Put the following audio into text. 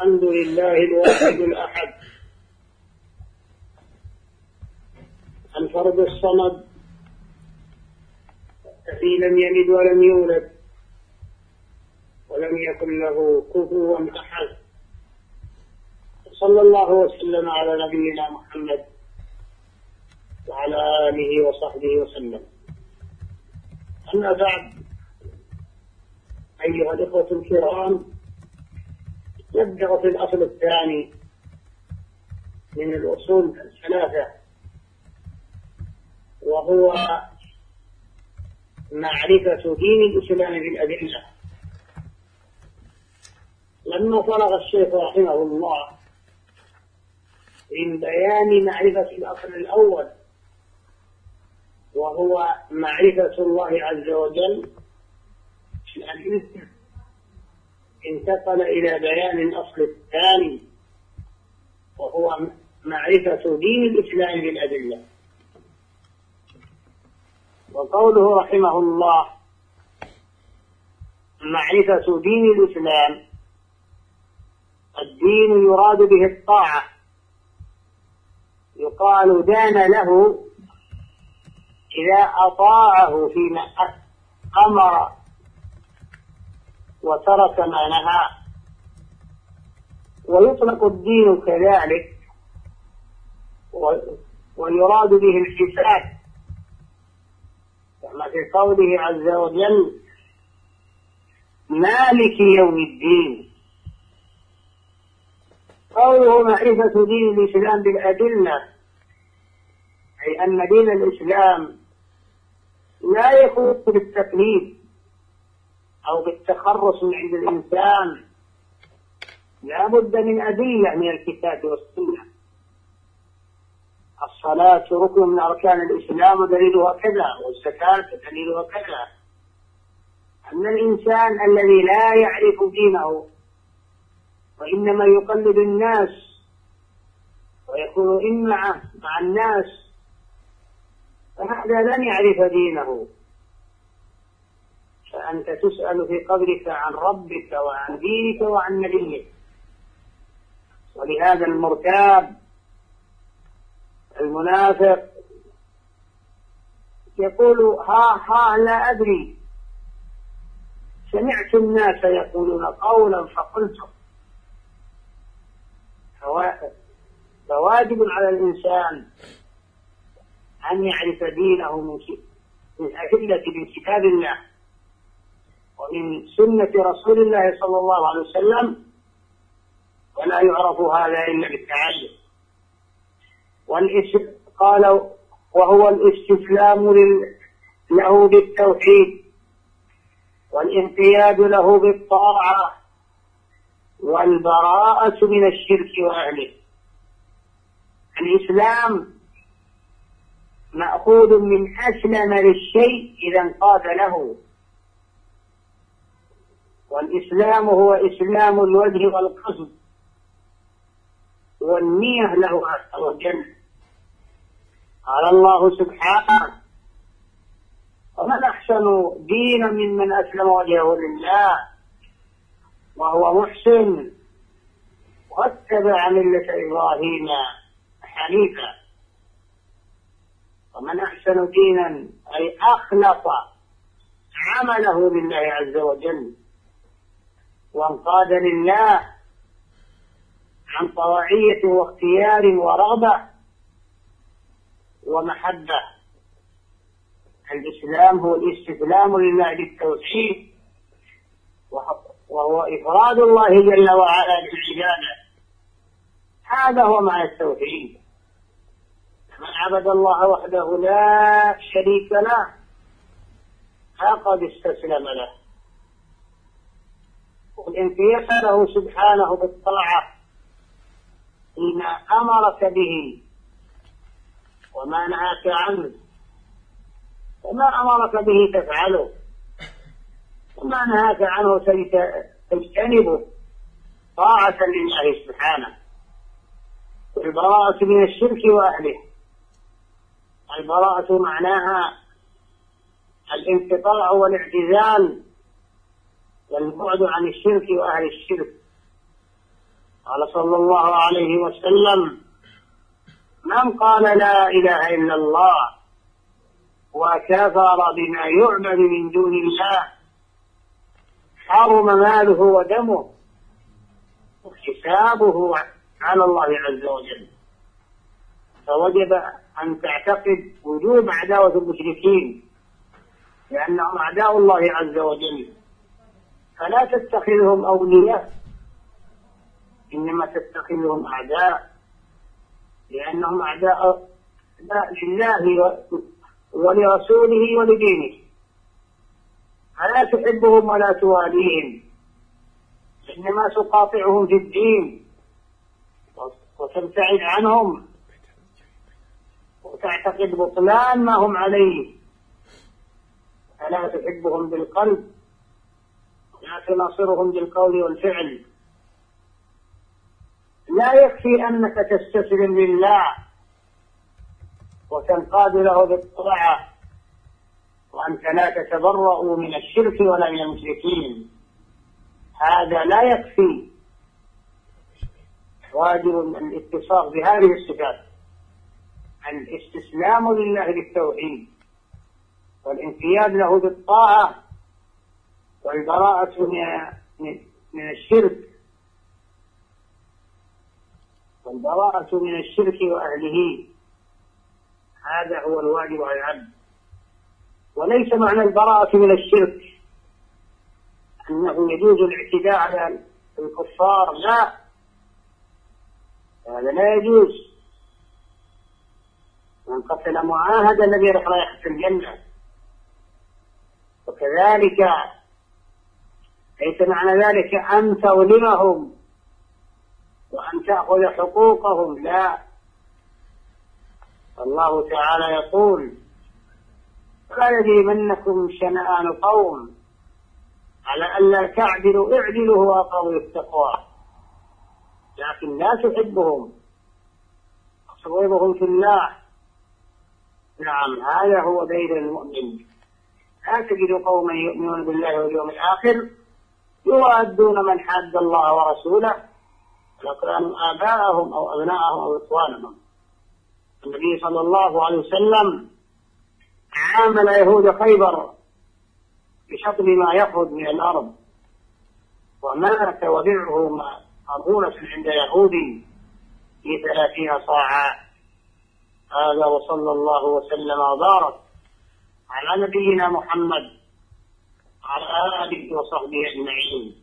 الحمد لله الواحد الأحد. الفرد الصمد. الذي لم يلد ولم يولد. ولم يكن له كفوا أحد. صلى الله وسلم على نبينا محمد وعلى آله وصحبه وسلم. أما بعد أيها الإخوة الكرام نبدأ في الأصل الثاني من الأصول الثلاثة وهو معرفة دين الإسلام بالأدلة. لما فرغ الشيخ رحمه الله من بيان معرفة الأصل الأول وهو معرفة الله عز وجل انتقل إلى بيان الأصل الثاني وهو معرفة دين الإسلام بالأدلة. وقوله رحمه الله معرفة دين الإسلام الدين يراد به الطاعة. يقال دان له إذا أطاعه فيما أمر وترك ما نهى ويطلق الدين كذلك. ويراد به الحساب كما في قوله عز وجل مالك يوم الدين. قوله معرفة دين الإسلام بالأدلة أي أن دين الإسلام لا يكون بالتقليد. أو بالتخرص من عند الإنسان لا بد من أدلة من الكتاب والسنة. الصلاة ركن من أركان الإسلام ودليلها كذا والزكاة دليلها كذا. أن الإنسان الذي لا يعرف دينه وإنما يقلد الناس ويكون إمعة مع الناس فهذا لن يعرف دينه. فأنت تسأل في قبرك عن ربك وعن دينك وعن نبيك. ولهذا المرتاب المنافق يقول ها ها لا أدري. سمعت الناس يقولون قولا فقلت. فواجب على الإنسان أن يعرف دينه من أدلة من كتاب الله. ومن سنة رسول الله صلى الله عليه وسلم ولا يعرف هذا إلا بالتعلم قال وهو الاستسلام له بالتوحيد والانقياد له بالطاعة والبراءة من الشرك وأهله. الإسلام مأخوذ من أسلم للشيء إذا انقاد له. والإسلام هو إسلام الوجه والقصد والنية له عز وجل. قال الله سبحانه ومن أحسن دينا ممن أسلم وجهه لله وهو محسن واتبع ملة إبراهيم حنيفا. ومن أحسن دينا أي أخلص عمله لله عز وجل. وانقاد لله عن طواعية واختيار ورغبة ومحبة. الإسلام هو الاستسلام لله بالتوحيد وهو إفراد الله جل وعلا بالعبادة. هذا هو معنى التوحيد. من عبد الله وحده لا شريك له فقد استسلم له. والانقياد له سبحانه بالطاعة فيما أمرك به وما نهاك عنه. وما أمرك به تفعله. وما نهاك عنه تجتنبه طاعة لله سبحانه. والبراءة من الشرك وأهله. البراءة معناها الانقطاع والاعتزال والبعد عن الشرك وأهل الشرك. قال صلى الله عليه وسلم من قال لا إله إلا الله وكفر بما يعبد من دون الله حرم ماله ودمه وحسابه على الله عز وجل. فوجب أن تعتقد وجوب عداوة المشركين لأنهم أعداء الله عز وجل. فلا تتخذهم أولياء؟ إنما تتخذهم أعداء لأنهم أعداء لله ولرسوله ولدينه. فلا تحبهم ولا تواليهم. إنما تقاطعهم في الدين وتبتعد عنهم وتعتقد بطلان ما هم عليه. فلا تحبهم بالقلب؟ لا تناصرهم بالقول والفعل. لا يكفي أنك تستسلم لله وتنقاد له بالطاعة وأنت لا تتبرأ من الشرك ولا من المشركين. هذا لا يكفي. واجب الاتصاف بهذه الصفات. الاستسلام لله بالتوحيد والانقياد له بالطاعة والبراءة من الشرك. والبراءة من الشرك وأهله. هذا هو الواجب على العبد. وليس معنى البراءة من الشرك أنه يجوز الاعتداء على الكفار لا. هذا لا يجوز. من قتل معاهدا الذي يرح رائحة الجنة وكذلك ليس معنى ذلك أن تظلمهم وأن تأخذ حقوقهم لا. الله تعالى يقول لا يجرمنكم شنآن قوم على ألا تعدلوا اعدلوا هو أقرب للتقوى لكن لا تحبهم تصويبهم في الله نعم هذا هو دين المؤمن. لا تجد قوما يؤمنون بالله واليوم الآخر يؤدون من حاد الله ورسوله لو آباءهم أو أبناءهم أو إخوانهم. النبي صلى الله عليه وسلم عامل يهود خيبر بشطر ما يخرج من الأرض ومات وبيعه مرهونة عند يهودي في ثلاثين صاعا. هذا وصلى الله وسلم وبارك على نبينا محمد على آله وصحبه أجمعين